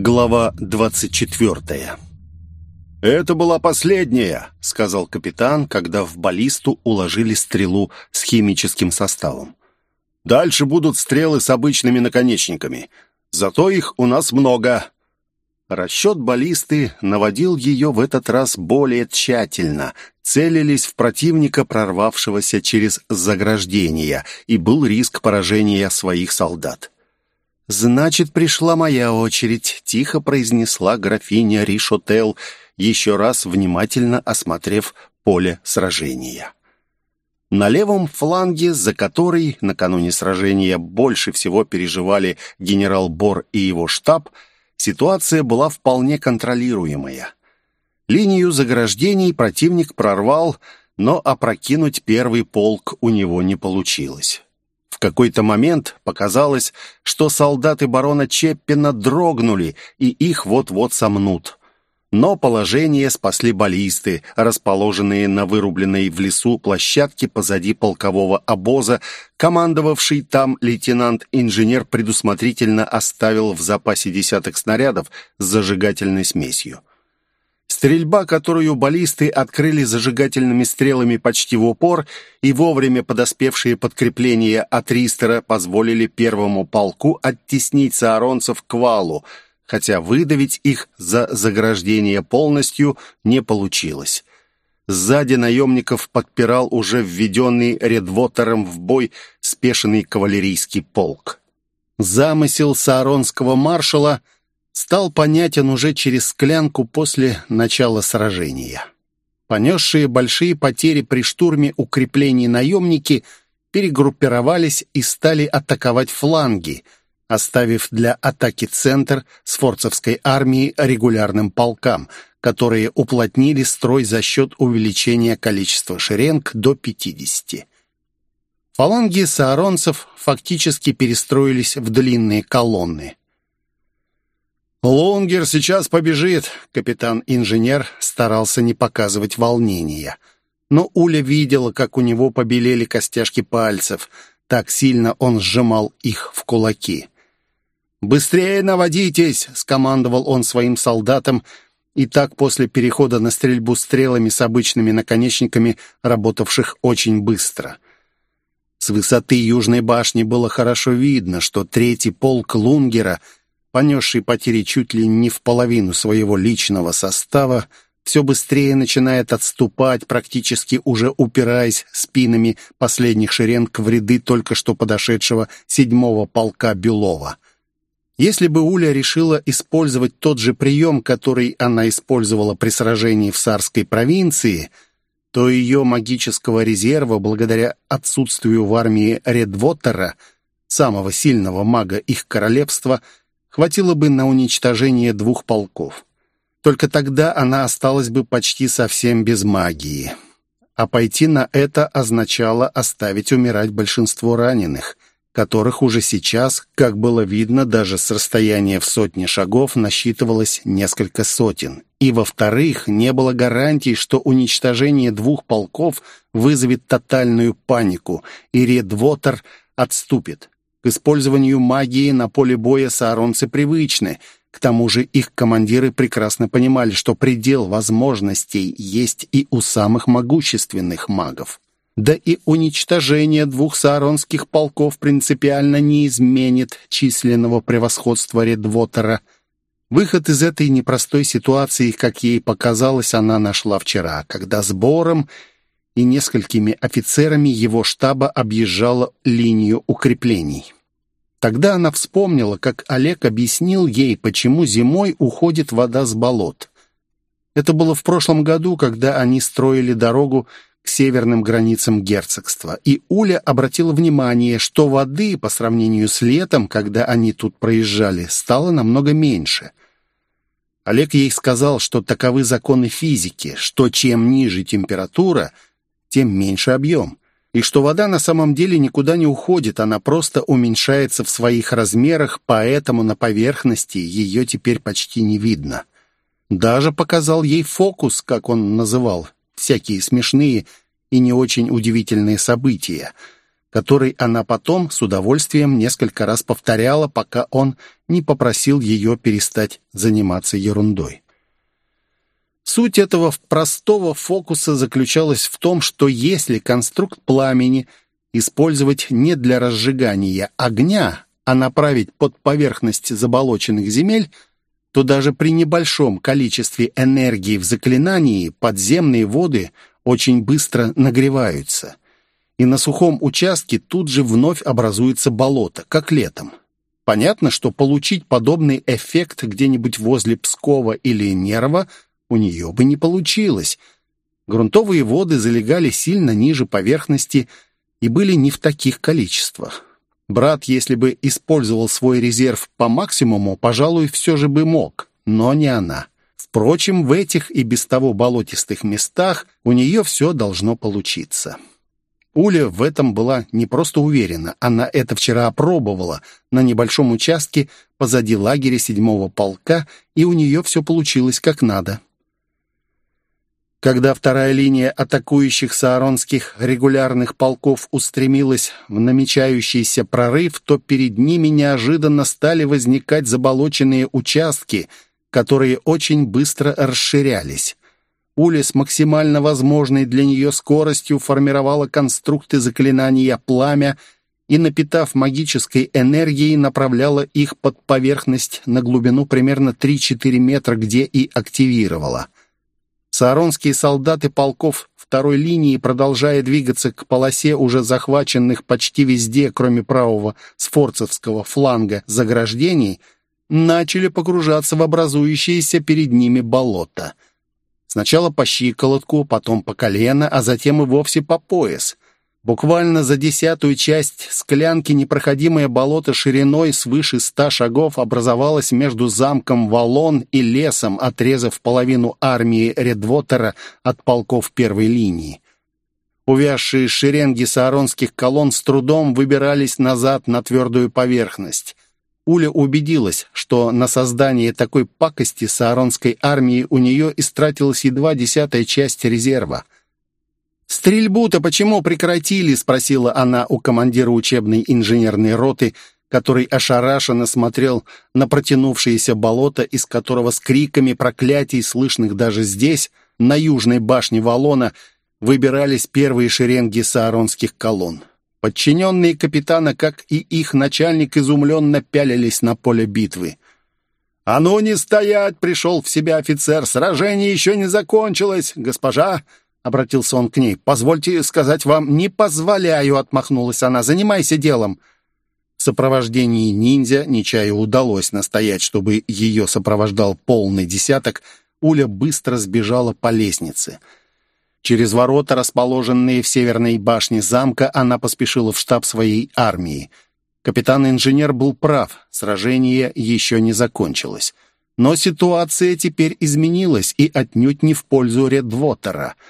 Глава 24 «Это была последняя», — сказал капитан, когда в баллисту уложили стрелу с химическим составом. «Дальше будут стрелы с обычными наконечниками. Зато их у нас много». Расчет баллисты наводил ее в этот раз более тщательно. Целились в противника, прорвавшегося через заграждение, и был риск поражения своих солдат. «Значит, пришла моя очередь», — тихо произнесла графиня Ришотел, еще раз внимательно осмотрев поле сражения. На левом фланге, за который накануне сражения больше всего переживали генерал Бор и его штаб, ситуация была вполне контролируемая. Линию заграждений противник прорвал, но опрокинуть первый полк у него не получилось. В какой-то момент показалось, что солдаты барона Чеппина дрогнули, и их вот-вот сомнут. Но положение спасли баллисты, расположенные на вырубленной в лесу площадке позади полкового обоза. Командовавший там лейтенант-инженер предусмотрительно оставил в запасе десяток снарядов с зажигательной смесью. Стрельба, которую баллисты открыли зажигательными стрелами почти в упор, и вовремя подоспевшие подкрепления от Ристера позволили первому полку оттеснить сааронцев к валу, хотя выдавить их за заграждение полностью не получилось. Сзади наемников подпирал уже введенный Редвотером в бой спешенный кавалерийский полк. Замысел сааронского маршала — стал понятен уже через склянку после начала сражения. Понесшие большие потери при штурме укреплений наемники перегруппировались и стали атаковать фланги, оставив для атаки центр сфорцевской армии регулярным полкам, которые уплотнили строй за счет увеличения количества шеренг до 50. Фаланги сааронцев фактически перестроились в длинные колонны. «Лунгер сейчас побежит», — капитан-инженер старался не показывать волнения. Но Уля видела, как у него побелели костяшки пальцев. Так сильно он сжимал их в кулаки. «Быстрее наводитесь!» — скомандовал он своим солдатам, и так после перехода на стрельбу стрелами с обычными наконечниками, работавших очень быстро. С высоты южной башни было хорошо видно, что третий полк Лунгера — понесший потери чуть ли не в половину своего личного состава, все быстрее начинает отступать, практически уже упираясь спинами последних шеренг в ряды только что подошедшего седьмого полка Белова. Если бы Уля решила использовать тот же прием, который она использовала при сражении в Сарской провинции, то ее магического резерва, благодаря отсутствию в армии Редвотера, самого сильного мага их королевства, хватило бы на уничтожение двух полков. Только тогда она осталась бы почти совсем без магии. А пойти на это означало оставить умирать большинство раненых, которых уже сейчас, как было видно, даже с расстояния в сотни шагов насчитывалось несколько сотен. И, во-вторых, не было гарантий, что уничтожение двух полков вызовет тотальную панику, и Редвотер отступит. Использованию магии на поле боя сааронцы привычны. К тому же их командиры прекрасно понимали, что предел возможностей есть и у самых могущественных магов. Да и уничтожение двух сааронских полков принципиально не изменит численного превосходства Редвотера. Выход из этой непростой ситуации, как ей показалось, она нашла вчера, когда сбором и несколькими офицерами его штаба объезжала линию укреплений. Тогда она вспомнила, как Олег объяснил ей, почему зимой уходит вода с болот. Это было в прошлом году, когда они строили дорогу к северным границам герцогства, и Уля обратила внимание, что воды по сравнению с летом, когда они тут проезжали, стало намного меньше. Олег ей сказал, что таковы законы физики, что чем ниже температура – тем меньше объем. И что вода на самом деле никуда не уходит, она просто уменьшается в своих размерах, поэтому на поверхности ее теперь почти не видно. Даже показал ей фокус, как он называл, всякие смешные и не очень удивительные события, который она потом с удовольствием несколько раз повторяла, пока он не попросил ее перестать заниматься ерундой. Суть этого простого фокуса заключалась в том, что если конструкт пламени использовать не для разжигания огня, а направить под поверхность заболоченных земель, то даже при небольшом количестве энергии в заклинании подземные воды очень быстро нагреваются. И на сухом участке тут же вновь образуется болото, как летом. Понятно, что получить подобный эффект где-нибудь возле Пскова или Нерва – у нее бы не получилось. Грунтовые воды залегали сильно ниже поверхности и были не в таких количествах. Брат, если бы использовал свой резерв по максимуму, пожалуй, все же бы мог, но не она. Впрочем, в этих и без того болотистых местах у нее все должно получиться. Уля в этом была не просто уверена, она это вчера опробовала на небольшом участке позади лагеря седьмого полка, и у нее все получилось как надо. Когда вторая линия атакующих сааронских регулярных полков устремилась в намечающийся прорыв, то перед ними неожиданно стали возникать заболоченные участки, которые очень быстро расширялись. Уля с максимально возможной для нее скоростью формировала конструкты заклинания «Пламя» и, напитав магической энергией, направляла их под поверхность на глубину примерно 3-4 метра, где и активировала – Сааронские солдаты полков второй линии, продолжая двигаться к полосе уже захваченных почти везде, кроме правого сфорцевского фланга заграждений, начали погружаться в образующееся перед ними болото. Сначала по щиколотку, потом по колено, а затем и вовсе по пояс — Буквально за десятую часть склянки непроходимое болото шириной свыше ста шагов образовалось между замком Валон и лесом, отрезав половину армии Редвотера от полков первой линии. Увязшие шеренги сааронских колонн с трудом выбирались назад на твердую поверхность. Уля убедилась, что на создание такой пакости сааронской армии у нее истратилась едва десятая часть резерва — «Стрельбу-то почему прекратили?» — спросила она у командира учебной инженерной роты, который ошарашенно смотрел на протянувшееся болото, из которого с криками проклятий, слышных даже здесь, на южной башне Валона, выбирались первые шеренги сааронских колонн. Подчиненные капитана, как и их начальник, изумленно пялились на поле битвы. «А ну не стоять!» — пришел в себя офицер. «Сражение еще не закончилось, госпожа!» Обратился он к ней. «Позвольте сказать вам, не позволяю», — отмахнулась она. «Занимайся делом». В сопровождении ниндзя Нечаю удалось настоять, чтобы ее сопровождал полный десяток. Уля быстро сбежала по лестнице. Через ворота, расположенные в северной башне замка, она поспешила в штаб своей армии. Капитан-инженер был прав, сражение еще не закончилось. Но ситуация теперь изменилась и отнюдь не в пользу Редвотера —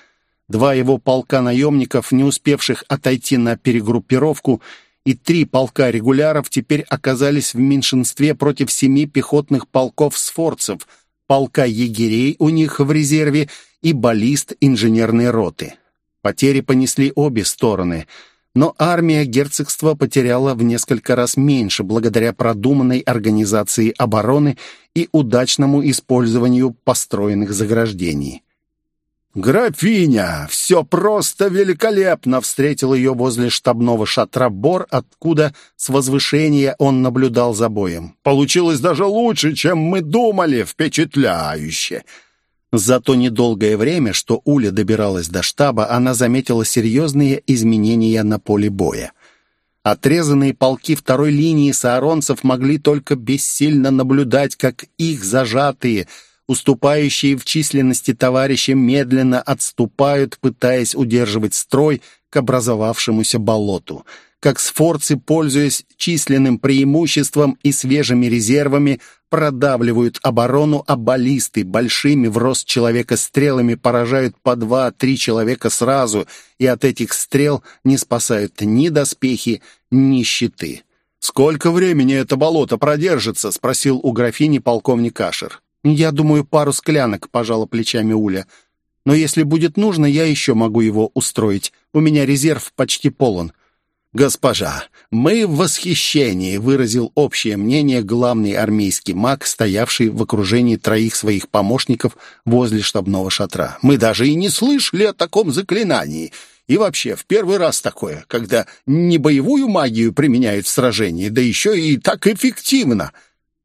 два его полка наемников, не успевших отойти на перегруппировку, и три полка регуляров теперь оказались в меньшинстве против семи пехотных полков сфорцев, полка егерей у них в резерве и баллист инженерной роты. Потери понесли обе стороны, но армия герцогства потеряла в несколько раз меньше благодаря продуманной организации обороны и удачному использованию построенных заграждений. «Графиня! Все просто великолепно!» Встретил ее возле штабного шатра Бор, откуда с возвышения он наблюдал за боем. «Получилось даже лучше, чем мы думали! Впечатляюще!» За то недолгое время, что Уля добиралась до штаба, она заметила серьезные изменения на поле боя. Отрезанные полки второй линии сааронцев могли только бессильно наблюдать, как их зажатые – Уступающие в численности товарищи медленно отступают, пытаясь удерживать строй к образовавшемуся болоту. Как сфорцы, пользуясь численным преимуществом и свежими резервами, продавливают оборону, а баллисты большими в рост человека стрелами поражают по два-три человека сразу, и от этих стрел не спасают ни доспехи, ни щиты. «Сколько времени это болото продержится?» — спросил у графини полковник Ашер. «Я думаю, пару склянок», — пожала плечами Уля. «Но если будет нужно, я еще могу его устроить. У меня резерв почти полон». «Госпожа, мы в восхищении», — выразил общее мнение главный армейский маг, стоявший в окружении троих своих помощников возле штабного шатра. «Мы даже и не слышали о таком заклинании. И вообще, в первый раз такое, когда не боевую магию применяют в сражении, да еще и так эффективно».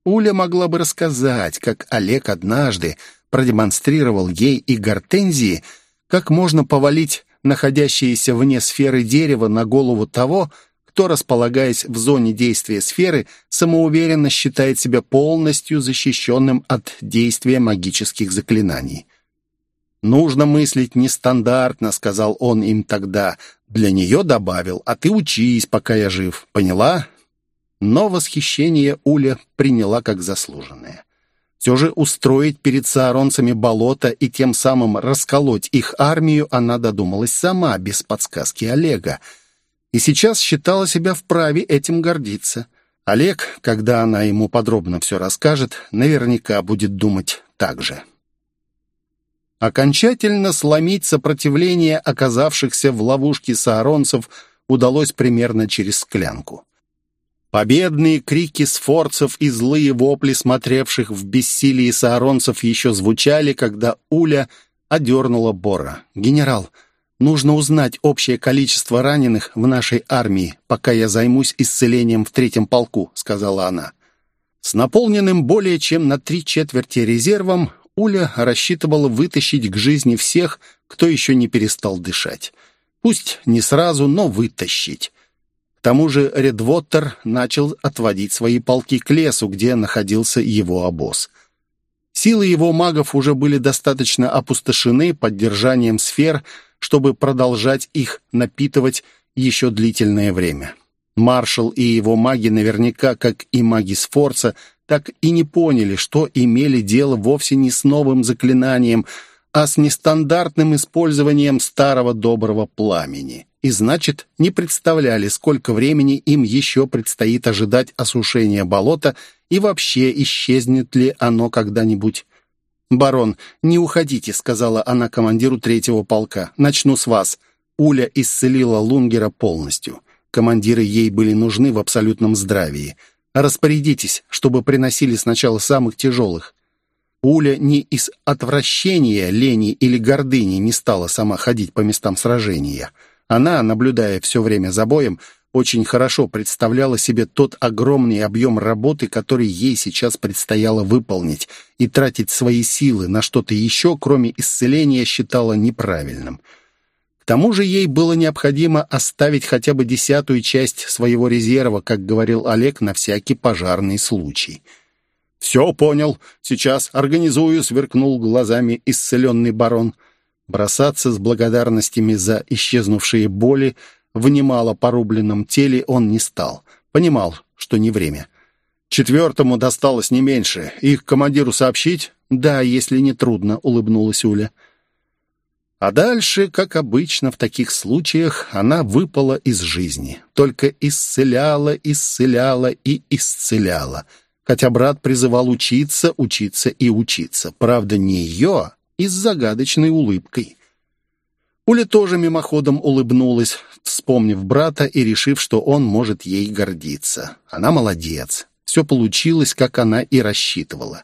Уля могла бы рассказать, как Олег однажды продемонстрировал ей и Гортензии, как можно повалить находящееся вне сферы дерева на голову того, кто, располагаясь в зоне действия сферы, самоуверенно считает себя полностью защищенным от действия магических заклинаний. «Нужно мыслить нестандартно», — сказал он им тогда. Для нее добавил, «А ты учись, пока я жив. Поняла?» Но восхищение Уля приняла как заслуженное. Все же устроить перед сааронцами болото и тем самым расколоть их армию она додумалась сама, без подсказки Олега. И сейчас считала себя вправе этим гордиться. Олег, когда она ему подробно все расскажет, наверняка будет думать так же. Окончательно сломить сопротивление оказавшихся в ловушке сааронцев удалось примерно через склянку. Победные крики сфорцев и злые вопли, смотревших в бессилии сааронцев, еще звучали, когда Уля одернула Бора. «Генерал, нужно узнать общее количество раненых в нашей армии, пока я займусь исцелением в третьем полку», — сказала она. С наполненным более чем на три четверти резервом Уля рассчитывала вытащить к жизни всех, кто еще не перестал дышать. Пусть не сразу, но вытащить тому же Редвоттер начал отводить свои полки к лесу, где находился его обоз. Силы его магов уже были достаточно опустошены поддержанием сфер, чтобы продолжать их напитывать еще длительное время. Маршал и его маги наверняка, как и маги Сфорца, так и не поняли, что имели дело вовсе не с новым заклинанием, а с нестандартным использованием старого доброго пламени и, значит, не представляли, сколько времени им еще предстоит ожидать осушения болота и вообще исчезнет ли оно когда-нибудь. «Барон, не уходите», — сказала она командиру третьего полка. «Начну с вас». Уля исцелила Лунгера полностью. Командиры ей были нужны в абсолютном здравии. Распорядитесь, чтобы приносили сначала самых тяжелых. Уля не из отвращения, лени или гордыни не стала сама ходить по местам сражения — она, наблюдая все время за боем, очень хорошо представляла себе тот огромный объем работы, который ей сейчас предстояло выполнить, и тратить свои силы на что-то еще, кроме исцеления, считала неправильным. К тому же ей было необходимо оставить хотя бы десятую часть своего резерва, как говорил Олег, на всякий пожарный случай. «Все понял. Сейчас организую», — сверкнул глазами исцеленный барон. Бросаться с благодарностями за исчезнувшие боли в немало порубленном теле он не стал. Понимал, что не время. Четвертому досталось не меньше. Их командиру сообщить? Да, если не трудно, улыбнулась Уля. А дальше, как обычно в таких случаях, она выпала из жизни. Только исцеляла, исцеляла и исцеляла. Хотя брат призывал учиться, учиться и учиться. Правда, не ее, и с загадочной улыбкой. Уля тоже мимоходом улыбнулась, вспомнив брата и решив, что он может ей гордиться. Она молодец. Все получилось, как она и рассчитывала.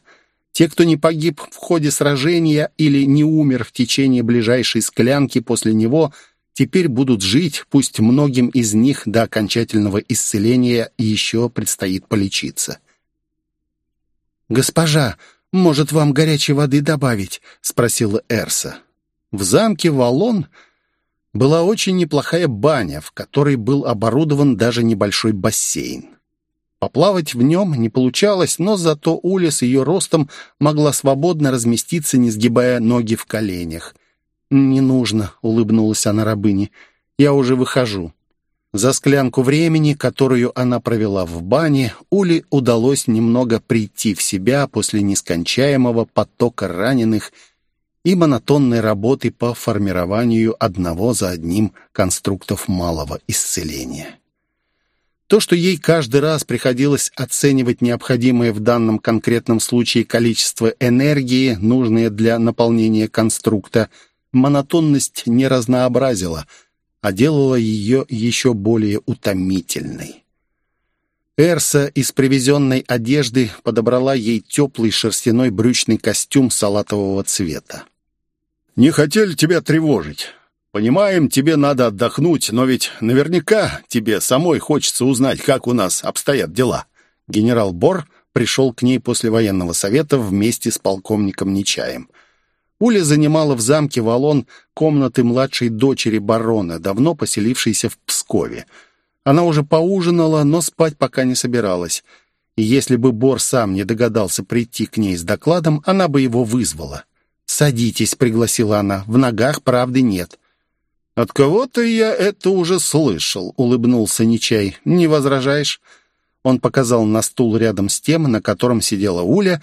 Те, кто не погиб в ходе сражения или не умер в течение ближайшей склянки после него, теперь будут жить, пусть многим из них до окончательного исцеления еще предстоит полечиться. «Госпожа, «Может, вам горячей воды добавить?» — спросила Эрса. В замке Валон была очень неплохая баня, в которой был оборудован даже небольшой бассейн. Поплавать в нем не получалось, но зато Уля с ее ростом могла свободно разместиться, не сгибая ноги в коленях. «Не нужно», — улыбнулась она рабыне, — «я уже выхожу». За склянку времени, которую она провела в бане, Ули удалось немного прийти в себя после нескончаемого потока раненых и монотонной работы по формированию одного за одним конструктов малого исцеления. То, что ей каждый раз приходилось оценивать необходимое в данном конкретном случае количество энергии, нужное для наполнения конструкта, монотонность не разнообразила – а делало ее еще более утомительной. Эрса из привезенной одежды подобрала ей теплый шерстяной брючный костюм салатового цвета. «Не хотели тебя тревожить. Понимаем, тебе надо отдохнуть, но ведь наверняка тебе самой хочется узнать, как у нас обстоят дела». Генерал Бор пришел к ней после военного совета вместе с полковником Нечаем. Уля занимала в замке Валон комнаты младшей дочери барона, давно поселившейся в Пскове. Она уже поужинала, но спать пока не собиралась. И если бы Бор сам не догадался прийти к ней с докладом, она бы его вызвала. «Садитесь», — пригласила она, — «в ногах правды нет». «От кого-то я это уже слышал», — улыбнулся Нечай. «Не возражаешь?» Он показал на стул рядом с тем, на котором сидела Уля,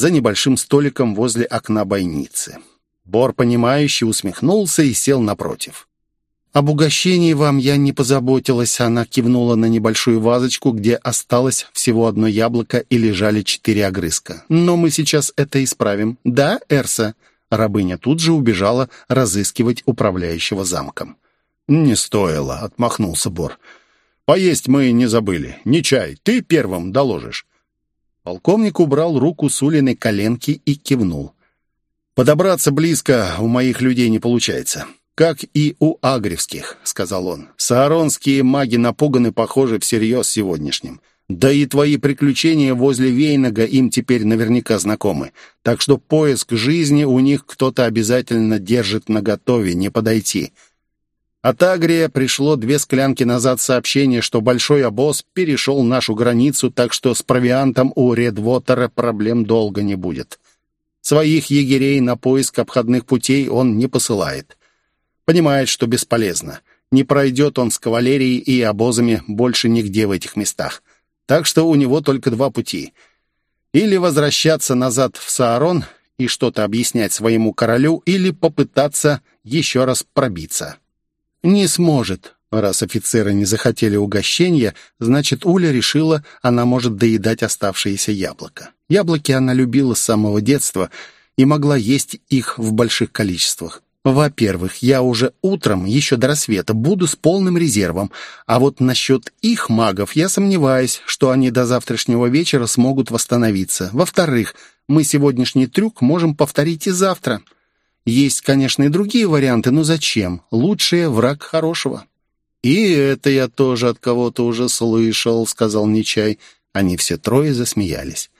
за небольшим столиком возле окна бойницы. Бор, понимающе усмехнулся и сел напротив. «Об угощении вам я не позаботилась», — она кивнула на небольшую вазочку, где осталось всего одно яблоко и лежали четыре огрызка. «Но мы сейчас это исправим. Да, Эрса?» Рабыня тут же убежала разыскивать управляющего замком. «Не стоило», — отмахнулся Бор. «Поесть мы не забыли. Не чай, ты первым доложишь». Полковник убрал руку с Улиной коленки и кивнул. «Подобраться близко у моих людей не получается. Как и у агревских», — сказал он. «Сааронские маги напуганы, похоже, всерьез сегодняшним. Да и твои приключения возле Вейнага им теперь наверняка знакомы. Так что поиск жизни у них кто-то обязательно держит наготове, не подойти. От Агрия пришло две склянки назад сообщение, что большой обоз перешел нашу границу, так что с провиантом у Редвотера проблем долго не будет. Своих егерей на поиск обходных путей он не посылает. Понимает, что бесполезно. Не пройдет он с кавалерией и обозами больше нигде в этих местах. Так что у него только два пути. Или возвращаться назад в Саарон и что-то объяснять своему королю, или попытаться еще раз пробиться. Не сможет. Раз офицеры не захотели угощения, значит, Уля решила, она может доедать оставшиеся яблоко. Яблоки она любила с самого детства и могла есть их в больших количествах. Во-первых, я уже утром, еще до рассвета, буду с полным резервом, а вот насчет их магов я сомневаюсь, что они до завтрашнего вечера смогут восстановиться. Во-вторых, мы сегодняшний трюк можем повторить и завтра. Есть, конечно, и другие варианты, но зачем? Лучшее враг хорошего. «И это я тоже от кого-то уже слышал», — сказал Нечай. Они все трое засмеялись.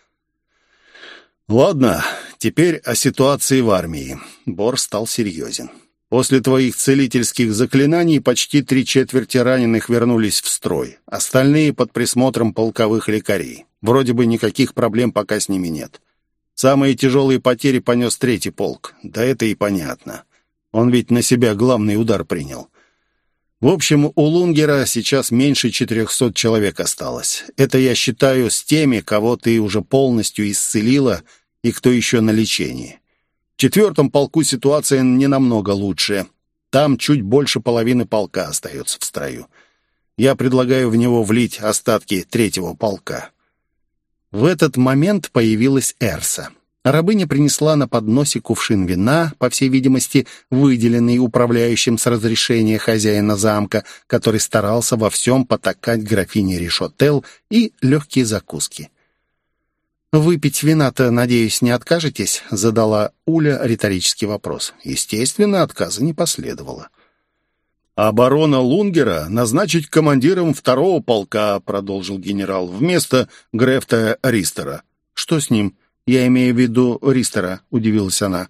«Ладно, теперь о ситуации в армии». Бор стал серьезен. «После твоих целительских заклинаний почти три четверти раненых вернулись в строй. Остальные под присмотром полковых лекарей. Вроде бы никаких проблем пока с ними нет. Самые тяжелые потери понес третий полк. Да это и понятно. Он ведь на себя главный удар принял. В общем, у Лунгера сейчас меньше 400 человек осталось. Это я считаю с теми, кого ты уже полностью исцелила — и кто еще на лечении. В четвертом полку ситуация не намного лучше. Там чуть больше половины полка остается в строю. Я предлагаю в него влить остатки третьего полка». В этот момент появилась Эрса. Рабыня принесла на подносе кувшин вина, по всей видимости, выделенный управляющим с разрешения хозяина замка, который старался во всем потакать графине Ришотел и легкие закуски. «Выпить вина-то, надеюсь, не откажетесь?» — задала Уля риторический вопрос. Естественно, отказа не последовало. «А барона Лунгера назначить командиром второго полка», — продолжил генерал, «вместо Грефта Ристера». «Что с ним? Я имею в виду Ристера», — удивилась она.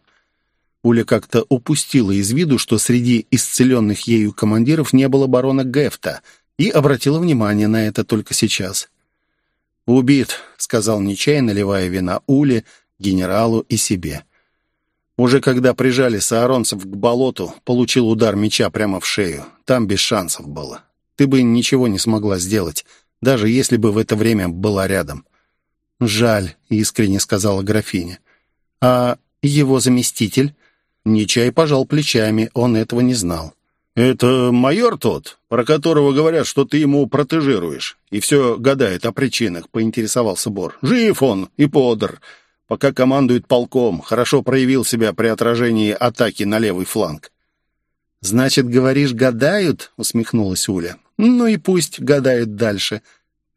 Уля как-то упустила из виду, что среди исцеленных ею командиров не было барона Гефта, и обратила внимание на это только сейчас. «Убит», — сказал Нечай, наливая вина Уле, генералу и себе. Уже когда прижали сааронцев к болоту, получил удар меча прямо в шею. Там без шансов было. Ты бы ничего не смогла сделать, даже если бы в это время была рядом. «Жаль», — искренне сказала графиня. «А его заместитель?» Нечай пожал плечами, он этого не знал. «Это майор тот, про которого говорят, что ты ему протежируешь, и все гадает о причинах», — поинтересовался Бор. «Жив он и подр, пока командует полком, хорошо проявил себя при отражении атаки на левый фланг». «Значит, говоришь, гадают?» — усмехнулась Уля. «Ну и пусть гадают дальше.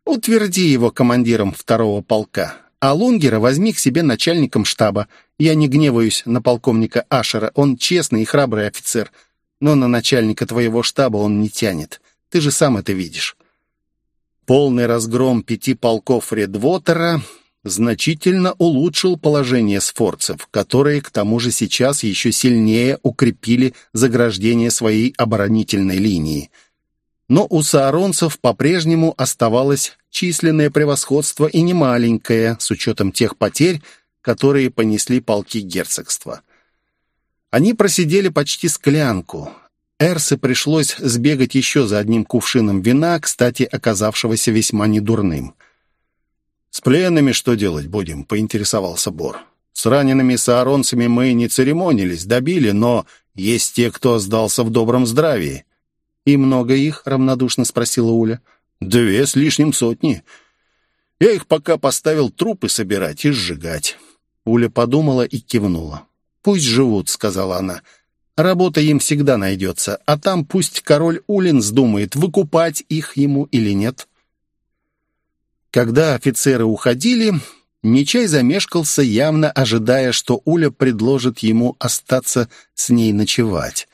Утверди его командиром второго полка, а Лунгера возьми к себе начальником штаба. Я не гневаюсь на полковника Ашера, он честный и храбрый офицер, но на начальника твоего штаба он не тянет. Ты же сам это видишь». Полный разгром пяти полков Редвотера значительно улучшил положение сфорцев, которые, к тому же, сейчас еще сильнее укрепили заграждение своей оборонительной линии. Но у сааронцев по-прежнему оставалось численное превосходство и немаленькое, с учетом тех потерь, которые понесли полки герцогства. Они просидели почти склянку. Эрсе пришлось сбегать еще за одним кувшином вина, кстати, оказавшегося весьма недурным. «С пленными что делать будем?» — поинтересовался Бор. «С ранеными сааронцами мы не церемонились, добили, но есть те, кто сдался в добром здравии». «И много их?» — равнодушно спросила Уля. «Две с лишним сотни. Я их пока поставил трупы собирать и сжигать». Уля подумала и кивнула. «Пусть живут», — сказала она. «Работа им всегда найдется, а там пусть король Улин вздумает, выкупать их ему или нет». Когда офицеры уходили, Нечай замешкался, явно ожидая, что Уля предложит ему остаться с ней ночевать.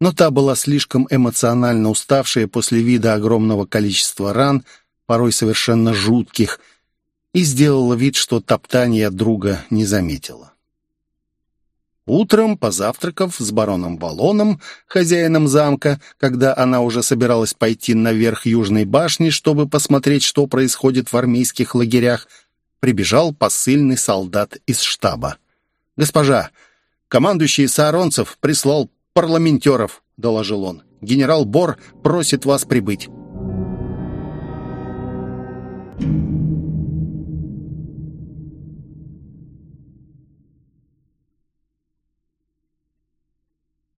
Но та была слишком эмоционально уставшая после вида огромного количества ран, порой совершенно жутких, и сделала вид, что топтание друга не заметила. Утром, позавтракав с бароном Балоном, хозяином замка, когда она уже собиралась пойти наверх Южной башни, чтобы посмотреть, что происходит в армейских лагерях, прибежал посыльный солдат из штаба. «Госпожа, командующий Сааронцев прислал парламентеров», — доложил он. «Генерал Бор просит вас прибыть».